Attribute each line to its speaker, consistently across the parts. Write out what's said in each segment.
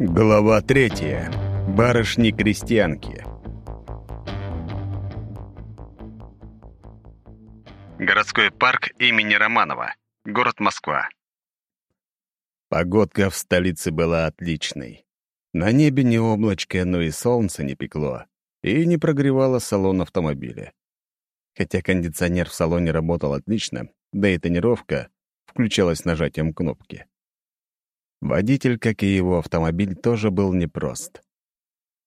Speaker 1: Глава третья. Барышни-крестьянки. Городской парк имени Романова. Город Москва. Погодка в столице была отличной. На небе не облачко, но и солнце не пекло, и не прогревало салон автомобиля. Хотя кондиционер в салоне работал отлично, да и тонировка включалась нажатием кнопки. Водитель, как и его автомобиль, тоже был непрост.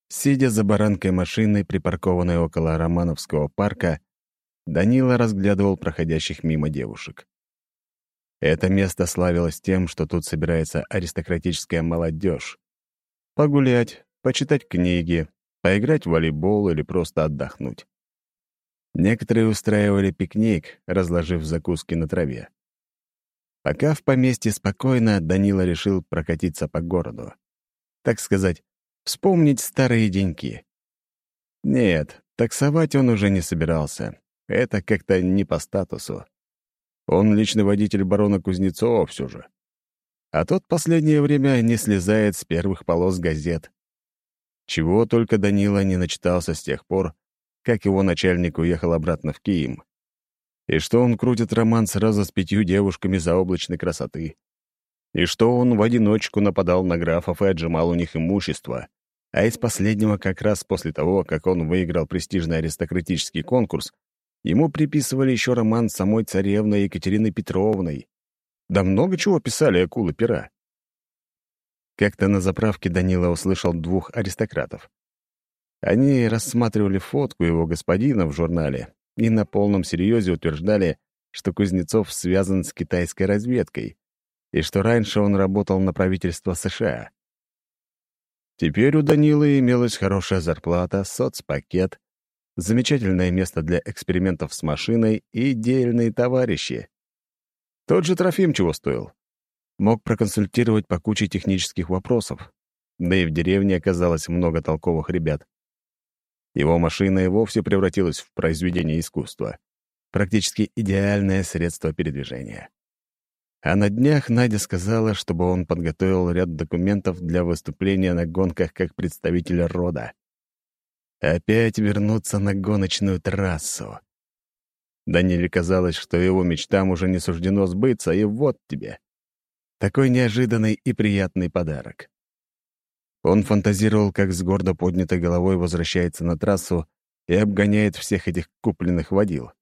Speaker 1: Сидя за баранкой машины, припаркованной около Романовского парка, Данила разглядывал проходящих мимо девушек. Это место славилось тем, что тут собирается аристократическая молодежь. Погулять, почитать книги, поиграть в волейбол или просто отдохнуть. Некоторые устраивали пикник, разложив закуски на траве. Пока в поместье спокойно, Данила решил прокатиться по городу. Так сказать, вспомнить старые деньки. Нет, таксовать он уже не собирался. Это как-то не по статусу. Он личный водитель барона Кузнецова все же. А тот последнее время не слезает с первых полос газет. Чего только Данила не начитался с тех пор, как его начальник уехал обратно в Киев и что он крутит роман сразу с пятью девушками заоблачной красоты, и что он в одиночку нападал на графов и отжимал у них имущество, а из последнего как раз после того, как он выиграл престижный аристократический конкурс, ему приписывали еще роман с самой царевной Екатериной Петровной. Да много чего писали акулы пера. Как-то на заправке Данила услышал двух аристократов. Они рассматривали фотку его господина в журнале и на полном серьезе утверждали, что Кузнецов связан с китайской разведкой и что раньше он работал на правительство США. Теперь у Данилы имелась хорошая зарплата, соцпакет, замечательное место для экспериментов с машиной и дельные товарищи. Тот же Трофим чего стоил. Мог проконсультировать по куче технических вопросов. Да и в деревне оказалось много толковых ребят. Его машина и вовсе превратилась в произведение искусства. Практически идеальное средство передвижения. А на днях Надя сказала, чтобы он подготовил ряд документов для выступления на гонках как представитель рода. Опять вернуться на гоночную трассу. Даниле казалось, что его мечтам уже не суждено сбыться, и вот тебе. Такой неожиданный и приятный подарок. Он фантазировал, как с гордо поднятой головой возвращается на трассу и обгоняет всех этих купленных водил.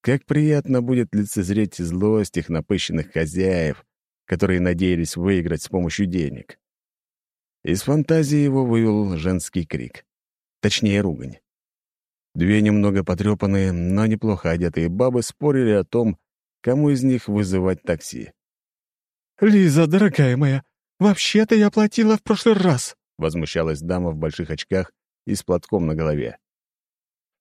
Speaker 1: Как приятно будет лицезреть злость их напыщенных хозяев, которые надеялись выиграть с помощью денег. Из фантазии его вывел женский крик. Точнее, ругань. Две немного потрепанные, но неплохо одетые бабы спорили о том, кому из них вызывать такси.
Speaker 2: «Лиза, дорогая моя, «Вообще-то я платила в прошлый раз», —
Speaker 1: возмущалась дама в больших очках и с платком на голове.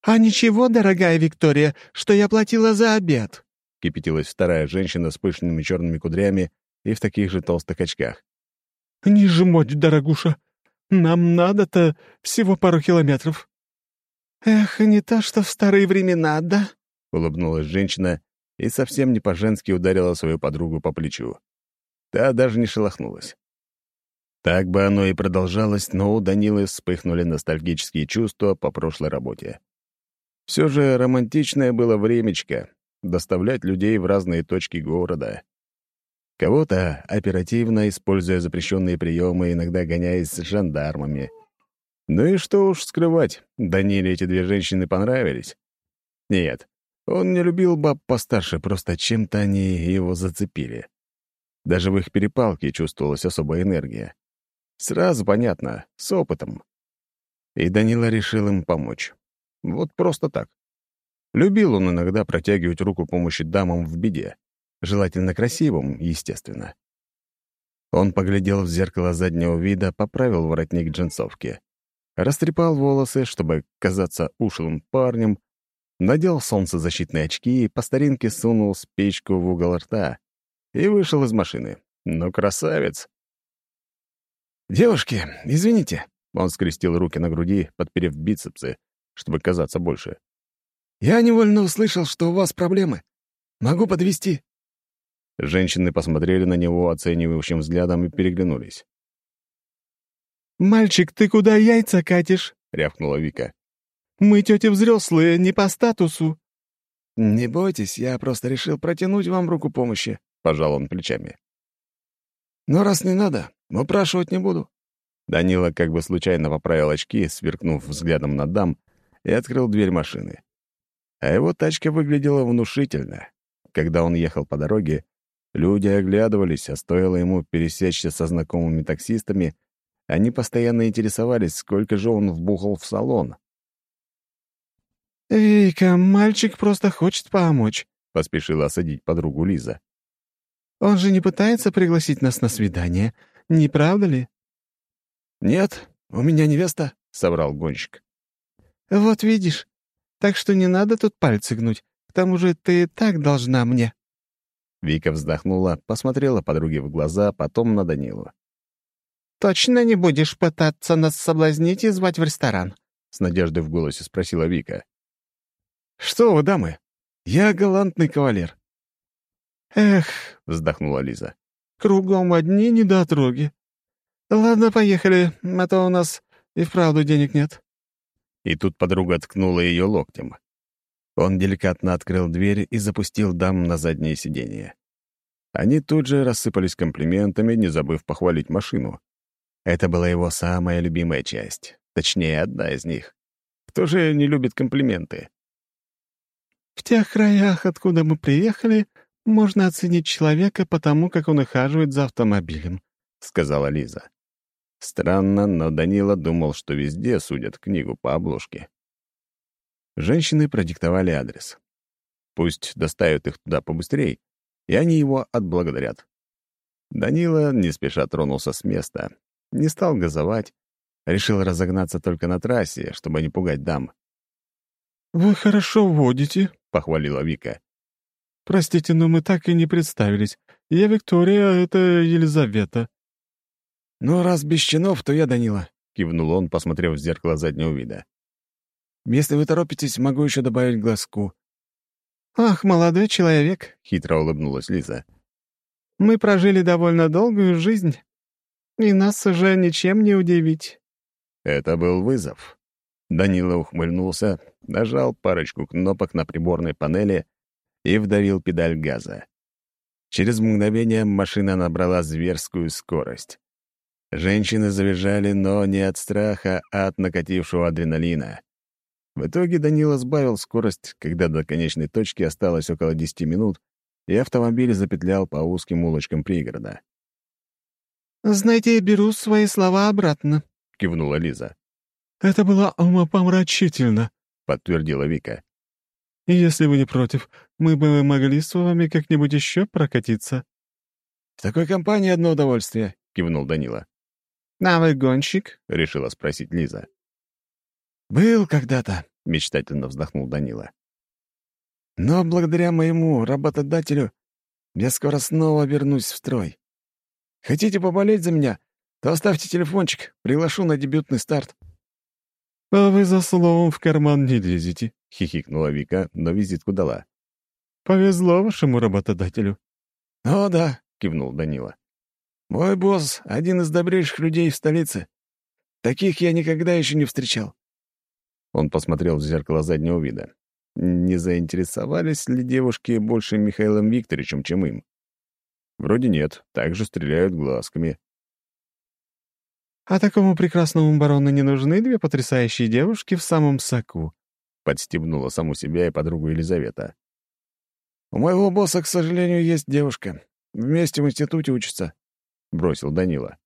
Speaker 2: «А ничего, дорогая Виктория, что я платила за обед», —
Speaker 1: кипятилась вторая женщина с пышными черными кудрями и в таких же толстых очках.
Speaker 2: «Не жмоть, дорогуша. Нам надо-то всего пару километров». «Эх, не то что в старые времена, да?»
Speaker 1: — улыбнулась женщина и совсем не по-женски ударила свою подругу по плечу. Та даже не шелохнулась. Так бы оно и продолжалось, но у Данилы вспыхнули ностальгические чувства по прошлой работе. Все же романтичное было времечко — доставлять людей в разные точки города. Кого-то оперативно, используя запрещенные приемы, иногда гоняясь с жандармами. Ну и что уж скрывать, Даниле эти две женщины понравились. Нет, он не любил баб постарше, просто чем-то они его зацепили. Даже в их перепалке чувствовалась особая энергия. Сразу понятно, с опытом. И Данила решил им помочь. Вот просто так. Любил он иногда протягивать руку помощи дамам в беде. Желательно красивым, естественно. Он поглядел в зеркало заднего вида, поправил воротник джинсовки. Растрепал волосы, чтобы казаться ушлым парнем, надел солнцезащитные очки и по старинке сунул спичку в угол рта и вышел из машины. Ну, красавец! «Девушки, извините», — он скрестил руки на груди, подперев бицепсы, чтобы казаться больше. «Я невольно услышал, что у вас проблемы. Могу подвести. Женщины посмотрели на него оценивающим взглядом и переглянулись.
Speaker 2: «Мальчик, ты куда яйца катишь?»
Speaker 1: — рявкнула Вика.
Speaker 2: «Мы тети взрослые, не по статусу».
Speaker 1: «Не бойтесь, я просто решил протянуть вам руку помощи», — пожал он плечами. «Но раз не надо, упрашивать не буду». Данила как бы случайно поправил очки, сверкнув взглядом на дам, и открыл дверь машины. А его тачка выглядела внушительно. Когда он ехал по дороге, люди оглядывались, а стоило ему пересечься со знакомыми таксистами, они постоянно интересовались, сколько же он вбухал в салон.
Speaker 2: «Вика, мальчик просто хочет помочь», — поспешила осадить подругу Лиза. «Он же не пытается пригласить нас на свидание, не правда ли?»
Speaker 1: «Нет, у меня невеста», — соврал гонщик.
Speaker 2: «Вот видишь, так что не надо тут пальцы гнуть, к тому же ты так должна мне».
Speaker 1: Вика вздохнула, посмотрела подруге в глаза, потом на Данилу.
Speaker 2: «Точно не будешь пытаться нас соблазнить и звать в ресторан?» — с надеждой в голосе спросила Вика.
Speaker 1: «Что вы, дамы? Я галантный кавалер».
Speaker 2: «Эх», — вздохнула Лиза, — «кругом одни недотроги. Ладно, поехали, а то у нас и вправду денег нет».
Speaker 1: И тут подруга ткнула ее локтем. Он деликатно открыл дверь и запустил дам на заднее сиденье. Они тут же рассыпались комплиментами, не забыв похвалить машину. Это была его самая любимая часть, точнее, одна из них. Кто же не любит комплименты?
Speaker 2: «В тех краях, откуда мы приехали, можно оценить человека по тому, как он ухаживает за автомобилем», — сказала Лиза.
Speaker 1: Странно, но Данила думал, что везде судят книгу по обложке. Женщины продиктовали адрес. Пусть доставят их туда побыстрее, и они его отблагодарят. Данила не спеша тронулся с места, не стал газовать, решил разогнаться только на трассе, чтобы не пугать дам.
Speaker 2: «Вы хорошо водите», —
Speaker 1: похвалила Вика.
Speaker 2: «Простите, но мы так и не представились. Я Виктория, а это Елизавета».
Speaker 1: «Ну, раз без чинов, то я Данила», — кивнул он, посмотрев в зеркало заднего вида. Если вы торопитесь, могу еще добавить глазку».
Speaker 2: «Ах, молодой человек», — хитро улыбнулась Лиза. «Мы прожили довольно долгую жизнь, и нас уже ничем не удивить».
Speaker 1: Это был вызов. Данила ухмыльнулся, нажал парочку кнопок на приборной панели и вдавил педаль газа. Через мгновение машина набрала зверскую скорость. Женщины завизжали, но не от страха, а от накатившего адреналина. В итоге Данила сбавил скорость, когда до конечной точки осталось около 10 минут, и автомобиль запетлял по узким улочкам пригорода.
Speaker 2: «Знаете, я беру свои слова обратно», —
Speaker 1: кивнула Лиза.
Speaker 2: «Это было умопомрачительно», — подтвердила Вика. «Если вы не против, мы бы могли с вами как-нибудь еще прокатиться».
Speaker 1: «В такой компании одно удовольствие», — кивнул Данила.
Speaker 2: «А вы гонщик?»
Speaker 1: — решила спросить Лиза.
Speaker 2: «Был когда-то», —
Speaker 1: мечтательно вздохнул Данила. «Но благодаря моему работодателю я скоро снова вернусь в строй. Хотите поболеть за меня, то оставьте телефончик, приглашу на дебютный старт».
Speaker 2: «А вы за словом в карман не лезете», —
Speaker 1: хихикнула Вика, но визитку дала.
Speaker 2: «Повезло вашему работодателю».
Speaker 1: «О, да», — кивнул Данила. «Мой босс — один из добрейших людей в столице. Таких я никогда еще не встречал. Он посмотрел в зеркало заднего вида. Не заинтересовались ли девушки больше Михаилом Викторовичем, чем им? Вроде нет, также стреляют глазками.
Speaker 2: «А такому прекрасному барону не нужны две потрясающие девушки в самом соку», — подстебнула саму себя и подругу Елизавета.
Speaker 1: «У моего босса, к сожалению, есть девушка. Вместе в институте учатся», — бросил Данила.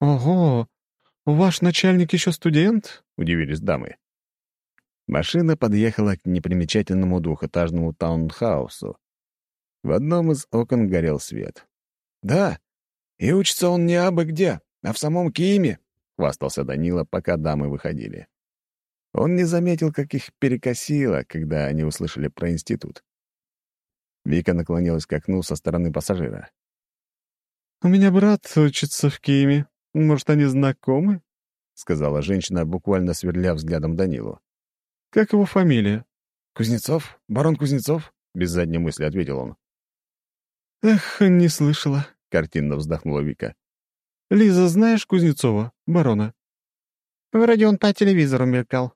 Speaker 2: «Ого, ваш начальник еще студент?»
Speaker 1: — удивились дамы. Машина подъехала к непримечательному двухэтажному таунхаусу. В одном из окон горел свет. «Да, и учится он не абы где, а в самом Кииме», — хвастался Данила, пока дамы выходили. Он не заметил, как их перекосило, когда они услышали про институт. Вика наклонилась к окну со стороны пассажира.
Speaker 2: «У меня брат учится в Кииме. Может, они знакомы?» — сказала женщина, буквально сверля взглядом Данилу. «Как его фамилия?»
Speaker 1: «Кузнецов? Барон Кузнецов?» — без задней мысли ответил он.
Speaker 2: «Эх, не слышала», —
Speaker 1: картинно вздохнула Вика.
Speaker 2: Лиза, знаешь Кузнецова, барона?» «Вроде он по телевизору мелькал».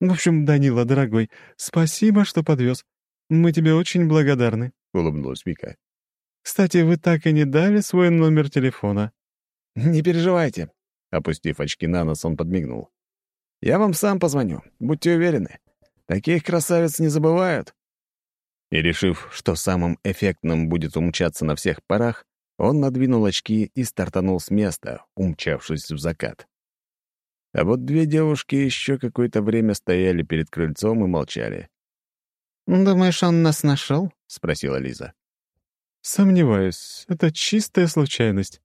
Speaker 2: «В общем, Данила, дорогой, спасибо, что подвез. Мы тебе очень благодарны», — улыбнулась Вика. «Кстати, вы так и не дали свой номер телефона».
Speaker 1: «Не переживайте», — опустив очки на нос, он подмигнул. «Я вам сам позвоню, будьте уверены. Таких красавиц не забывают». И решив, что самым эффектным будет умчаться на всех парах, он надвинул очки и стартанул с места, умчавшись в закат. А вот две девушки еще какое-то время стояли перед крыльцом и молчали.
Speaker 2: «Думаешь, он нас нашел? спросила Лиза. «Сомневаюсь. Это чистая случайность.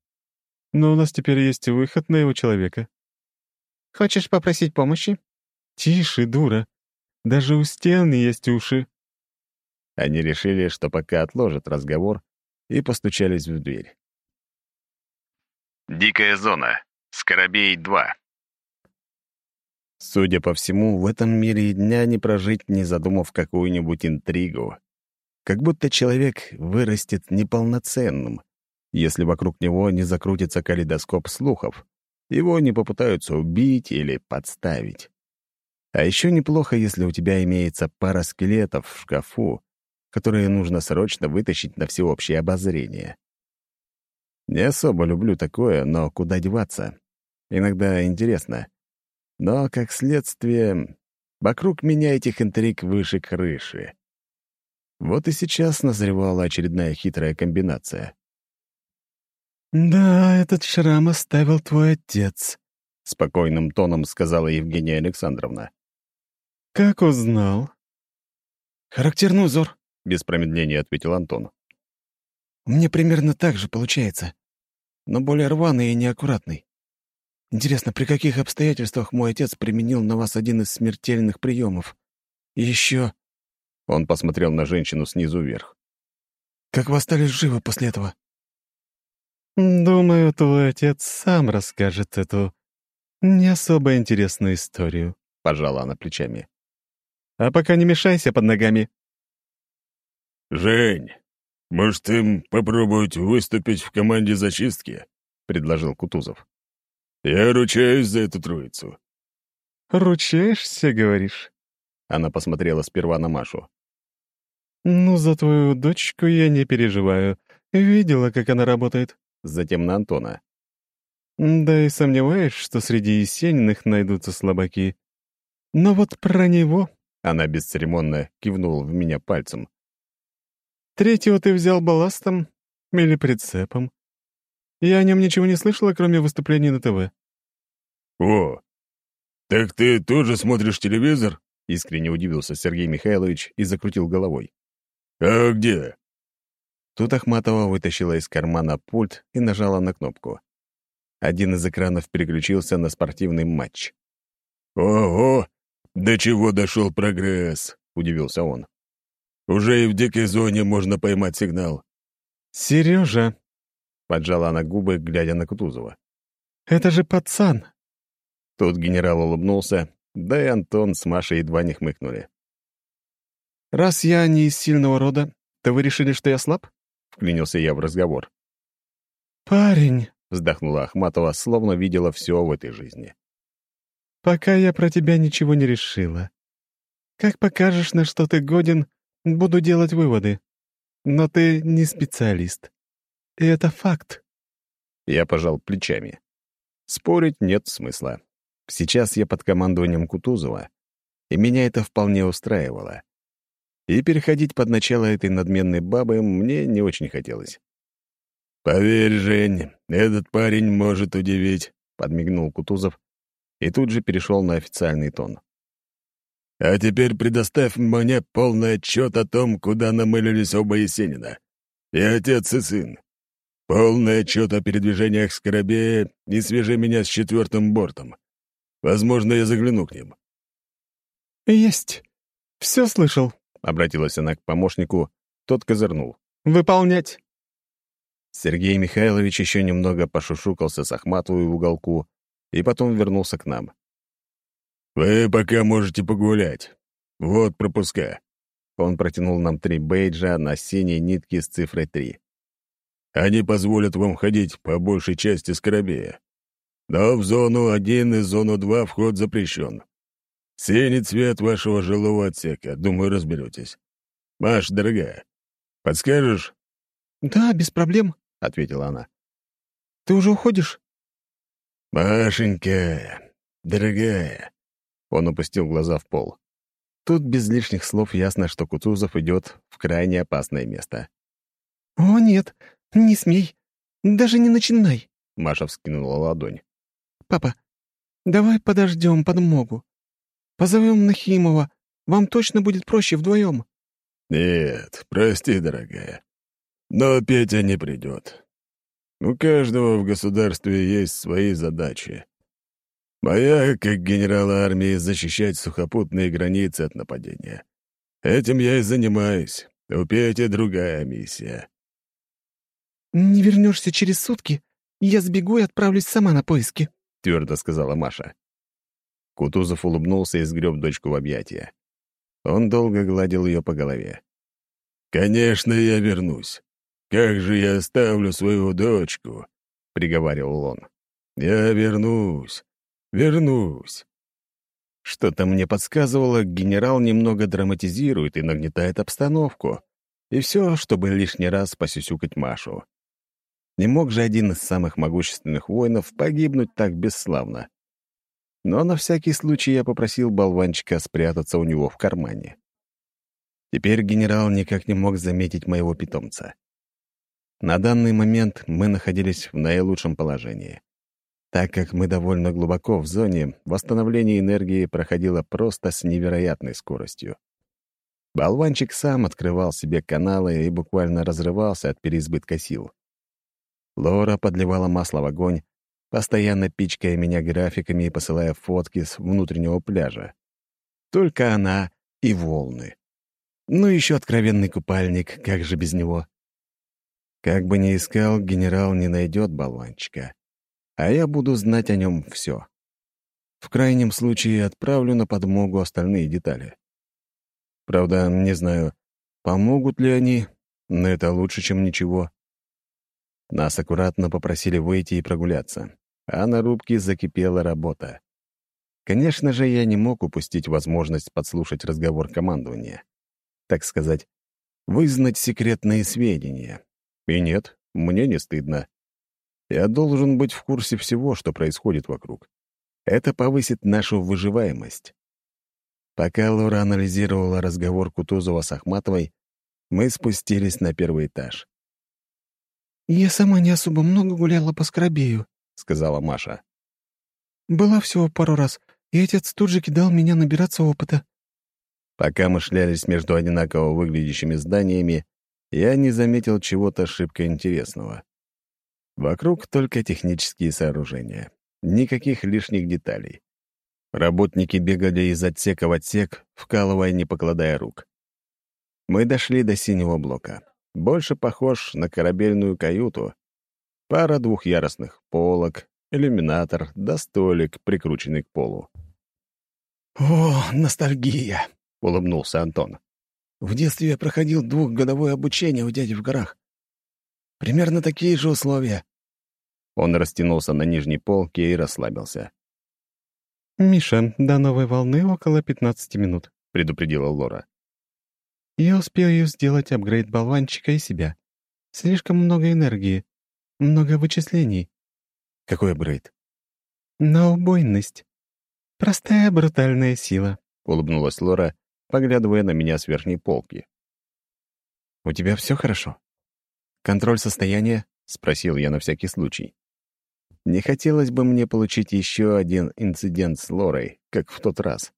Speaker 2: Но у нас теперь есть выход на его человека». «Хочешь попросить помощи?» «Тише, дура. Даже у стен есть уши».
Speaker 1: Они решили, что пока отложат разговор, и постучались в дверь. Дикая зона. Скоробей-2. Судя по всему, в этом мире и дня не прожить, не задумав какую-нибудь интригу. Как будто человек вырастет неполноценным, если вокруг него не закрутится калейдоскоп слухов, его не попытаются убить или подставить. А еще неплохо, если у тебя имеется пара скелетов в шкафу, которые нужно срочно вытащить на всеобщее обозрение. Не особо люблю такое, но куда деваться? Иногда интересно. Но, как следствие, вокруг меня этих интриг выше крыши. Вот и сейчас назревала очередная хитрая комбинация.
Speaker 2: «Да, этот шрам оставил твой отец», —
Speaker 1: спокойным тоном сказала Евгения Александровна.
Speaker 2: «Как узнал?»
Speaker 3: «Характерный узор», —
Speaker 1: без промедления ответил Антон.
Speaker 3: «Мне примерно так же получается, но более рваный и неаккуратный. Интересно, при каких обстоятельствах мой отец применил на вас один из смертельных приемов? И еще...»
Speaker 1: Он посмотрел на женщину снизу вверх.
Speaker 3: «Как вы остались живы после этого?»
Speaker 2: «Думаю, твой отец сам расскажет эту не особо интересную историю», — пожала она плечами. «А пока не мешайся под ногами».
Speaker 4: «Жень, может, им попробовать выступить в команде зачистки?» — предложил Кутузов. «Я ручаюсь за эту троицу».
Speaker 2: «Ручаешься, говоришь?»
Speaker 1: Она посмотрела сперва на Машу.
Speaker 2: «Ну, за твою дочку я не переживаю. Видела, как она работает».
Speaker 1: Затем на Антона.
Speaker 2: «Да и сомневаюсь, что среди Есениных найдутся слабаки. Но вот про него...»
Speaker 1: Она бесцеремонно кивнула в меня пальцем.
Speaker 2: Третьего ты взял балластом или прицепом. Я о нем ничего не слышала, кроме выступлений на ТВ.
Speaker 4: «О, так ты тоже смотришь телевизор?»
Speaker 1: — искренне удивился Сергей Михайлович и закрутил головой.
Speaker 4: «А где?»
Speaker 1: Тут Ахматова вытащила из кармана пульт и нажала на кнопку. Один из экранов переключился на спортивный матч.
Speaker 4: «Ого! До чего дошел прогресс?» — удивился он. Уже и в дикой зоне можно поймать сигнал.
Speaker 2: Сережа,
Speaker 1: поджала она губы, глядя на Кутузова.
Speaker 2: «Это же пацан!»
Speaker 1: Тут генерал улыбнулся, да и Антон с Машей едва не хмыкнули.
Speaker 2: «Раз я не из сильного рода, то вы решили, что я слаб?» — вклинился я в разговор. «Парень!» — вздохнула Ахматова, словно видела все в этой жизни. «Пока я про тебя ничего не решила. Как покажешь, на что ты годен, Буду делать выводы. Но ты не специалист. И это факт.
Speaker 1: Я пожал плечами. Спорить нет смысла. Сейчас я под командованием Кутузова, и меня это вполне устраивало. И переходить под начало этой надменной бабы мне не очень хотелось.
Speaker 4: «Поверь, Жень, этот парень может удивить», — подмигнул Кутузов
Speaker 1: и тут же перешел на официальный тон.
Speaker 4: А теперь предоставь мне полный отчет о том, куда намылились оба Есенина. И отец, и сын. Полный отчет о передвижениях Скоробея и свяжи меня с четвертым бортом. Возможно, я загляну к ним».
Speaker 2: «Есть. Все слышал», —
Speaker 1: обратилась она к помощнику. Тот козырнул.
Speaker 2: «Выполнять».
Speaker 1: Сергей Михайлович еще немного пошушукался с Ахматовой в уголку и потом вернулся к нам.
Speaker 4: «Вы пока можете погулять. Вот пропуска».
Speaker 1: Он протянул нам три бейджа на синей нитке с цифрой три.
Speaker 4: Они позволят вам ходить по большей части Скоробея. Но в зону 1 и зону 2 вход запрещен. Синий цвет вашего жилого отсека. Думаю, разберетесь. Маш, дорогая, подскажешь?»
Speaker 3: «Да, без проблем», — ответила она. «Ты уже уходишь?»
Speaker 4: «Машенька, дорогая», — он опустил глаза в пол.
Speaker 1: Тут без лишних слов ясно, что Кутузов идет в крайне опасное место.
Speaker 3: «О, нет, не смей. Даже не начинай», —
Speaker 1: Маша вскинула ладонь.
Speaker 3: «Папа, давай подождем подмогу. Позовем Нахимова. Вам точно будет проще вдвоем».
Speaker 4: «Нет, прости, дорогая. Но Петя не придет. У каждого в государстве есть свои задачи. Моя, как генерала армии, защищать сухопутные границы от нападения. Этим я и занимаюсь. У Пети другая миссия».
Speaker 3: «Не вернешься через сутки, я сбегу и отправлюсь сама на поиски», —
Speaker 1: твердо сказала Маша. Кутузов улыбнулся и сгреб дочку в объятия. Он долго гладил ее по голове.
Speaker 4: «Конечно, я вернусь. Как же я оставлю свою дочку?» — приговаривал он. «Я вернусь, вернусь».
Speaker 1: Что-то мне подсказывало, генерал немного драматизирует и нагнетает обстановку. И все, чтобы лишний раз посюсюкать Машу. Не мог же один из самых могущественных воинов погибнуть так бесславно но на всякий случай я попросил болванчика спрятаться у него в кармане. Теперь генерал никак не мог заметить моего питомца. На данный момент мы находились в наилучшем положении. Так как мы довольно глубоко в зоне, восстановление энергии проходило просто с невероятной скоростью. Болванчик сам открывал себе каналы и буквально разрывался от переизбытка сил. Лора подливала масло в огонь, постоянно пичкая меня графиками и посылая фотки с внутреннего пляжа. Только она и волны. Ну, еще откровенный купальник, как же без него? Как бы ни искал, генерал не найдет болванчика. А я буду знать о нем все. В крайнем случае отправлю на подмогу остальные детали. Правда, не знаю, помогут ли они, но это лучше, чем ничего. Нас аккуратно попросили выйти и прогуляться а на рубке закипела работа. Конечно же, я не мог упустить возможность подслушать разговор командования. Так сказать, вызнать секретные сведения. И нет, мне не стыдно. Я должен быть в курсе всего, что происходит вокруг. Это повысит нашу выживаемость. Пока Лора анализировала разговор Кутузова с Ахматовой, мы спустились на первый этаж.
Speaker 3: «Я сама не особо много гуляла по Скоробею»,
Speaker 1: сказала Маша.
Speaker 3: «Была всего пару раз, и отец тут же кидал меня набираться опыта».
Speaker 1: Пока мы шлялись между одинаково выглядящими зданиями, я не заметил чего-то шибко интересного. Вокруг только технические сооружения. Никаких лишних деталей. Работники бегали из отсека в отсек, вкалывая, не покладая рук. Мы дошли до синего блока. Больше похож на корабельную каюту, Пара двухъярусных полок, иллюминатор да столик, прикрученный к полу.
Speaker 3: «О, ностальгия!» — улыбнулся Антон. «В детстве я проходил двухгодовое обучение у дяди в горах. Примерно такие же условия».
Speaker 1: Он растянулся на нижней полке и расслабился.
Speaker 2: «Миша, до новой волны около 15 минут», — предупредила Лора. «Я успею сделать апгрейд болванчика и себя. Слишком много энергии. Много вычислений.
Speaker 1: Какой апгрейд?
Speaker 2: На убойность. Простая брутальная сила, —
Speaker 1: улыбнулась Лора, поглядывая на меня с верхней полки. «У тебя все хорошо? Контроль состояния?» — спросил я на всякий случай. Не хотелось бы мне получить еще один инцидент с Лорой, как в тот раз.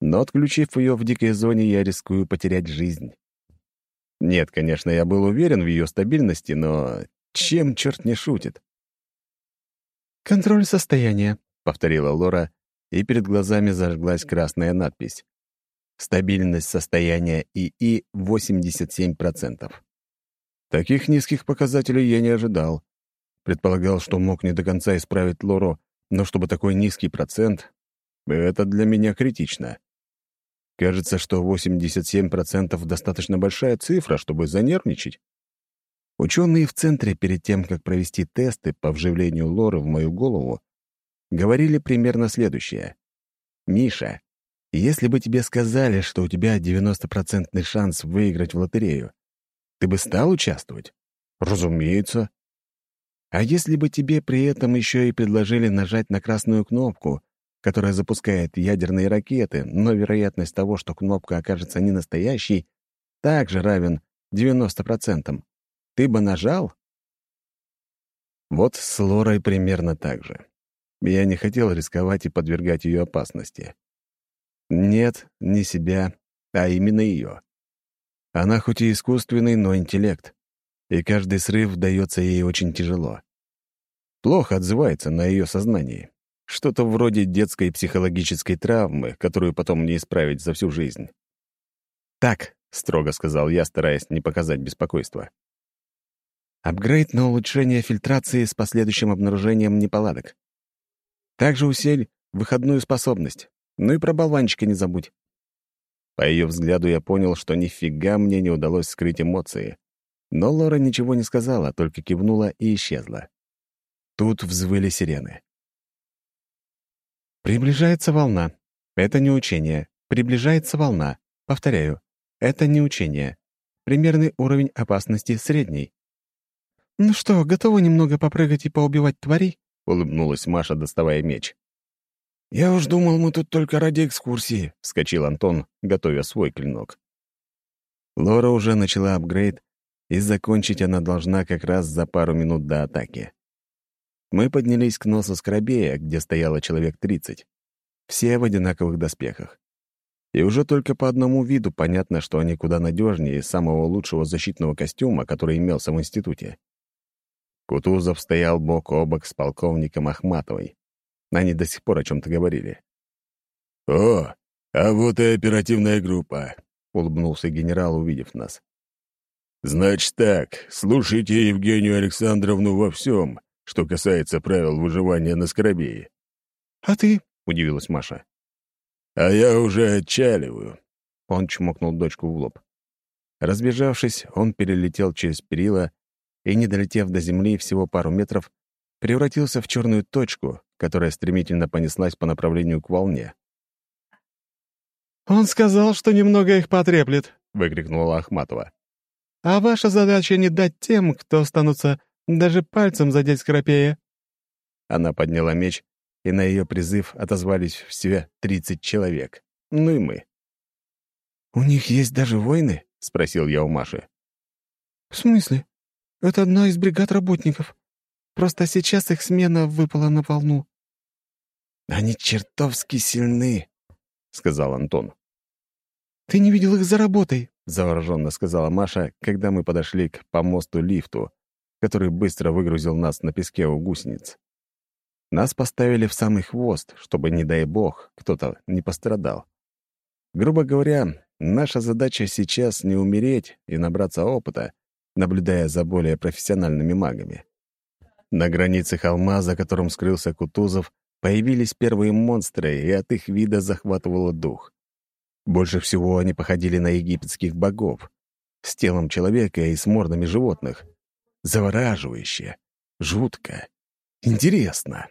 Speaker 1: Но отключив ее в дикой зоне, я рискую потерять жизнь. Нет, конечно, я был уверен в ее стабильности, но чем черт не шутит?
Speaker 2: «Контроль состояния», —
Speaker 1: повторила Лора, и перед глазами зажглась красная надпись. Стабильность состояния ИИ 87%. Таких низких показателей я не ожидал. Предполагал, что мог не до конца исправить Лору, но чтобы такой низкий процент — это для меня критично. Кажется, что 87% — достаточно большая цифра, чтобы занервничать. Ученые в центре перед тем, как провести тесты по вживлению лоры в мою голову, говорили примерно следующее. «Миша, если бы тебе сказали, что у тебя 90% шанс выиграть в лотерею, ты бы стал участвовать? Разумеется. А если бы тебе при этом еще и предложили нажать на красную кнопку, которая запускает ядерные ракеты, но вероятность того, что кнопка окажется не настоящей, также равен 90%, ты бы нажал? Вот с Лорой примерно так же. Я не хотел рисковать и подвергать ее опасности. Нет, не себя, а именно ее. Она хоть и искусственный, но интеллект, и каждый срыв дается ей очень тяжело. Плохо отзывается на ее сознании. Что-то вроде детской психологической травмы, которую потом не исправить за всю жизнь. «Так», — строго сказал я, стараясь не показать беспокойства. «Апгрейд на улучшение фильтрации с последующим обнаружением неполадок. Также усель выходную способность. Ну и про болванчика не забудь». По ее взгляду я понял, что нифига мне не удалось скрыть эмоции. Но Лора ничего не сказала, только кивнула и исчезла. Тут взвыли сирены. Приближается волна. Это не учение. Приближается волна. Повторяю, это не учение. Примерный уровень опасности средний. «Ну что, готовы немного попрыгать и поубивать тварей?» — улыбнулась Маша, доставая меч.
Speaker 3: «Я уж думал, мы тут только ради экскурсии», — вскочил Антон, готовя свой клинок.
Speaker 1: Лора уже начала апгрейд, и закончить она должна как раз за пару минут до атаки. Мы поднялись к носу Скоробея, где стояло человек тридцать. Все в одинаковых доспехах. И уже только по одному виду понятно, что они куда надежнее самого лучшего защитного костюма, который имелся в институте. Кутузов стоял бок о бок с полковником Ахматовой. Они до сих пор о чем-то говорили.
Speaker 4: «О, а вот и оперативная группа», — улыбнулся генерал, увидев нас. «Значит так, слушайте Евгению Александровну во всем, что касается правил выживания на Скоробее».
Speaker 2: «А ты?»
Speaker 1: — удивилась Маша.
Speaker 4: «А я уже отчаливаю».
Speaker 1: Он чмокнул дочку в лоб. Разбежавшись, он перелетел через перила и, не долетев до земли всего пару метров, превратился в черную точку, которая стремительно понеслась по направлению к волне.
Speaker 2: «Он сказал, что немного их потреплет», — выкрикнула Ахматова. «А ваша задача не дать тем, кто останутся, даже пальцем задеть Скоропея».
Speaker 1: Она подняла меч, и на ее призыв отозвались все тридцать человек. Ну и мы.
Speaker 3: «У них есть даже войны?»
Speaker 1: — спросил я у Маши.
Speaker 2: «В смысле? Это одна из бригад работников. Просто сейчас их смена выпала на волну».
Speaker 3: «Они чертовски сильны», — сказал Антон.
Speaker 2: «Ты не видел их за работой», —
Speaker 1: завороженно сказала Маша, когда мы подошли к помосту-лифту, который быстро выгрузил нас на песке у гусениц. Нас поставили в самый хвост, чтобы, не дай бог, кто-то не пострадал. Грубо говоря, наша задача сейчас не умереть и набраться опыта, наблюдая за более профессиональными магами. На границе холма, за которым скрылся Кутузов, появились первые монстры, и от их вида захватывало дух. Больше всего они походили на египетских богов, с телом человека и с мордами животных. Завораживающе, жутко, интересно.